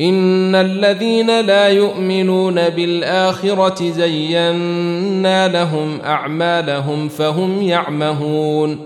إن الذين لا يؤمنون بالآخرة زينا لهم أعمالهم فهم يعمهون.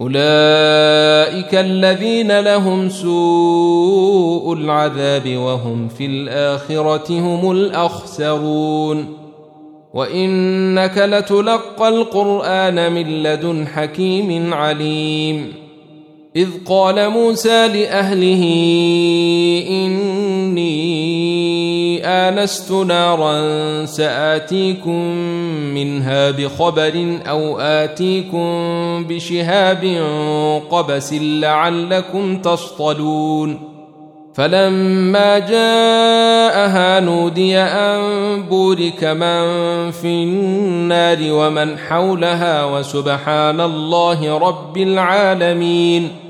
أولئك الذين لهم سوء العذاب وهم في الآخرة هم الأخسرون. وإنك لتلقى القرآن من لدن حكيم عليم. إذ قال موسى لأهله إني آنست نارا سآتيكم منها بخبر أو آتيكم بشهاب قبس لعلكم تصطلون. فلما جاءها نودي أن بورك من في النار ومن حولها وسبحان الله رب العالمين.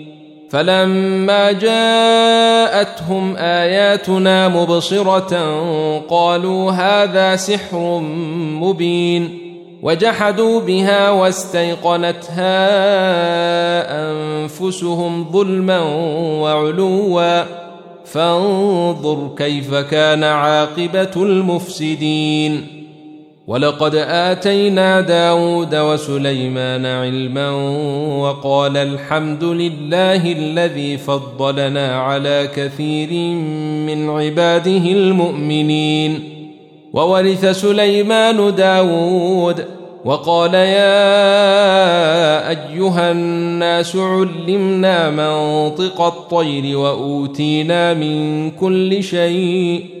فلما جاءتهم آياتنا مبصرة قالوا هذا سحر مبين وجحدوا بها واستيقنتها أنفسهم ظلما وعلوا. فانظر كيف كان عاقبة المفسدين. ولقد آتينا داود وسليمان علما وقال الحمد لله الذي فضلنا على كثير من عباده المؤمنين. وورث سليمان داود وقال يا أيها الناس علمنا منطق الطير وأوتينا من كل شيء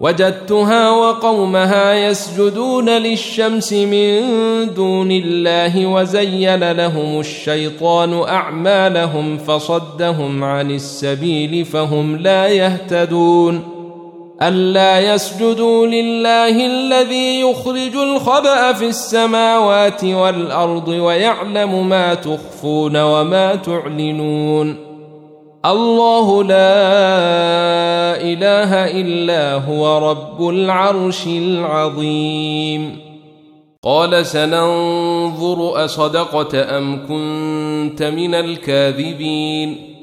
وجدتها وقومها يسجدون للشمس من دون الله وزين لهم الشيطان أعمالهم فصدهم عن السبيل فهم لا يهتدون ألا يسجدوا لله الذي يخرج الخبأ في السماوات والأرض ويعلم ما تخفون وما تعلنون الله لا إله إلا هو رب العرش العظيم. قال سننظر أصدقت أم كنت من الكاذبين.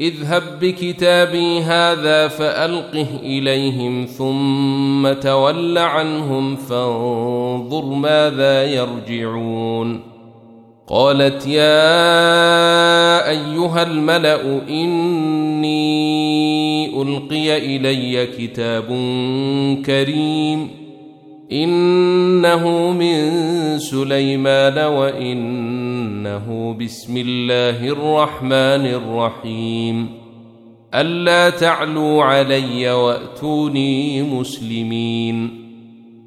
اذهب بكتابي هذا فألقه إليهم ثم تول عنهم فانظر ماذا يرجعون. قالت يا أيها الملأ إني ألقي إلي كتاب كريم إنه من سليمان وإنه بسم الله الرحمن الرحيم ألا تعلوا علي وأتوني مسلمين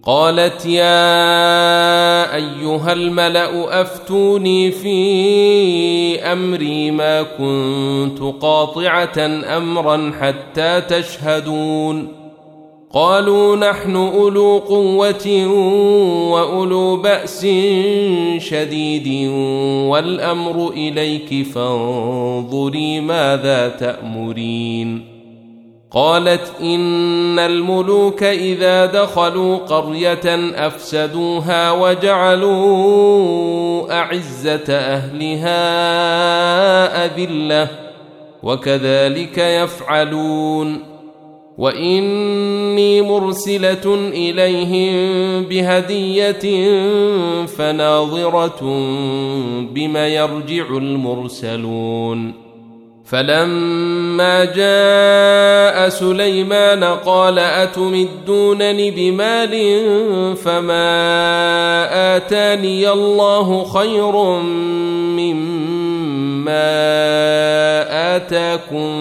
قالت يا أيها الملأ أفتوني في أمري ما كنت قاطعة أمرا حتى تشهدون. قالوا نحن أولو قوة وأولو بأس شديد والأمر إليك فانظري ماذا تأمرين. قالت إن الملوك إذا دخلوا قرية أفسدوها وجعلوا أعزة أهلها أذلة وكذلك يفعلون وإني مرسلة إليهم بهدية فناظرة بما يرجع المرسلون فلما جاء سليمان قال أتمدونني بمال فما آتاني الله خير مما آتاكم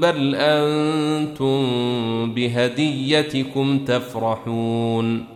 بل أنتم بهديتكم تفرحون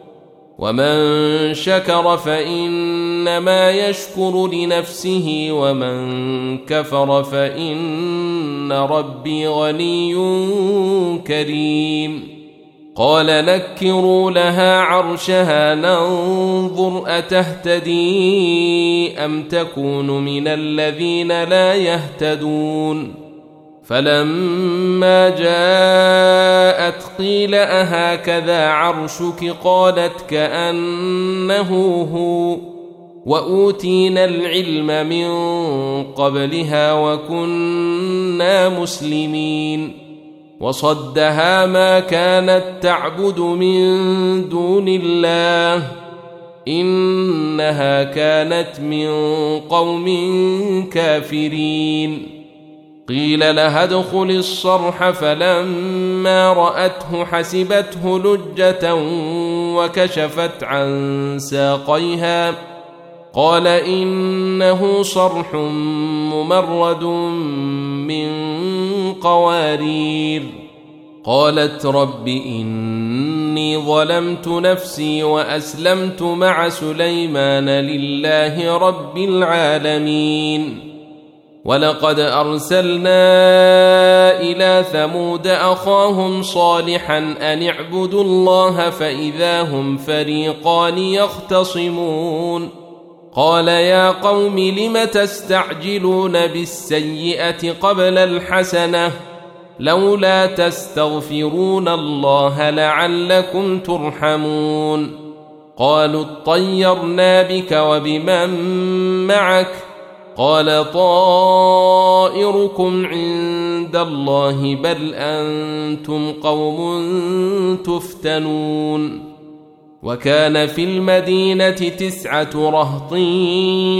ومن شكر فانما يشكر لنفسه ومن كفر فان ربي غني كريم قال نكروا لها عرشها ننظر اتهتدي ام تكون من الذين لا يهتدون فلما جاءت قيل أهكذا عرشك قالت كأنه هو وأوتينا العلم من قبلها وكنا مسلمين وصدها ما كانت تعبد من دون الله إنها كانت من قوم كافرين قيل لها ادخل الصرح فلما رأته حسبته لجة وكشفت عن ساقيها. قال إنه صرح ممرد من قوارير. قالت رب إني ظلمت نفسي وأسلمت مع سليمان لله رب العالمين. ولقد أرسلنا إلى ثمود أخاهم صالحا أن اعبدوا الله فإذا هم فريقان يختصمون. قال يا قوم لم تستعجلون بالسيئة قبل الحسنة؟ لولا تستغفرون الله لعلكم ترحمون. قالوا اطيرنا بك وبمن معك؟ قال طائركم عند الله بل أنتم قوم تفتنون. وكان في المدينة تسعة رهط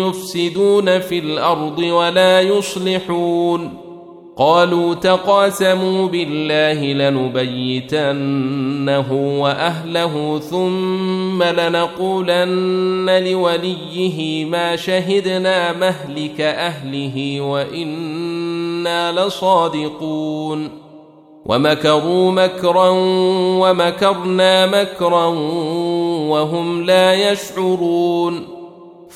يفسدون في الأرض ولا يصلحون. قالوا تقاسموا بالله لنبيتنه وأهله ثم لنقولن لوليه ما شهدنا مهلك أهله وإنا لصادقون. ومكروا مكرا ومكرنا مكرا وهم لا يشعرون.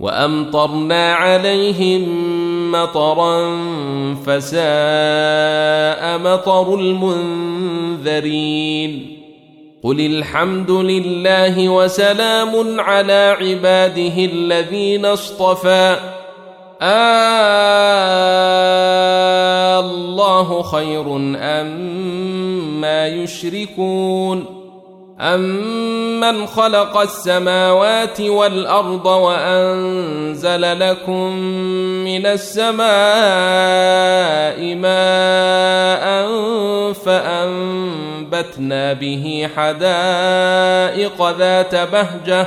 وأمطرنا عليهم مطرا فساء مطر المنذرين. قل الحمد لله وسلام على عباده الذين اصطفى. آه الله خير أم ما يشركون. أمن خلق السماوات والأرض وأنزل لكم من السماء ماء فأنبتنا به حدائق ذات بهجة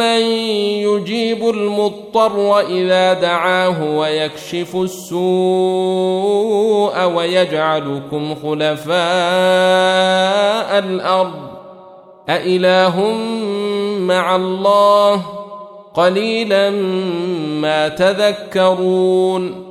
يجيب المضطر إذا دعاه ويكشف السوء ويجعلكم خلفاء الأرض أإله مع الله قليلا ما تذكرون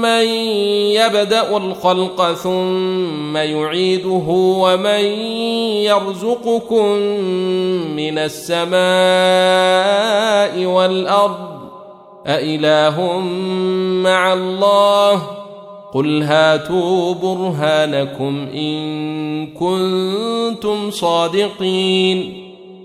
أمن يبدأ الخلق ثم يعيده ومن يرزقكم من السماء والأرض أإله مع الله قل هاتوا برهانكم إن كنتم صادقين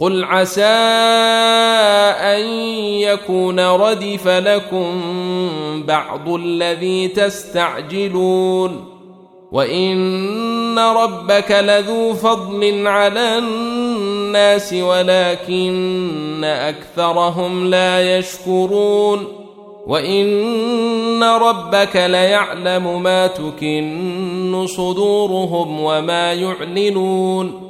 قل عسى ان يكون ردف لكم بعض الذي تستعجلون وان ربك لذو فضل على الناس ولكن اكثرهم لا يشكرون وان ربك ليعلم ما تكن صدورهم وما يعلنون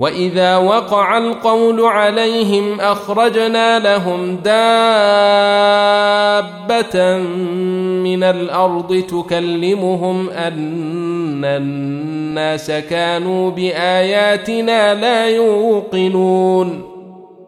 واذا وقع القول عليهم اخرجنا لهم دابه من الأرض تكلمهم ان الناس كانوا باياتنا لا يوقنون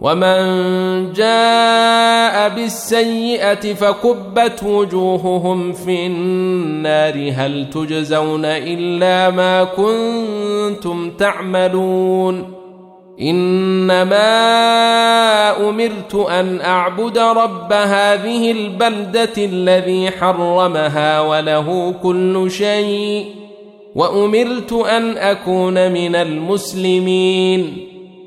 ومن جاء بالسيئه فكبت وجوههم في النار هل تجزون الا ما كنتم تعملون انما امرت ان اعبد رب هذه البلده الذي حرمها وله كل شيء وامرت ان اكون من المسلمين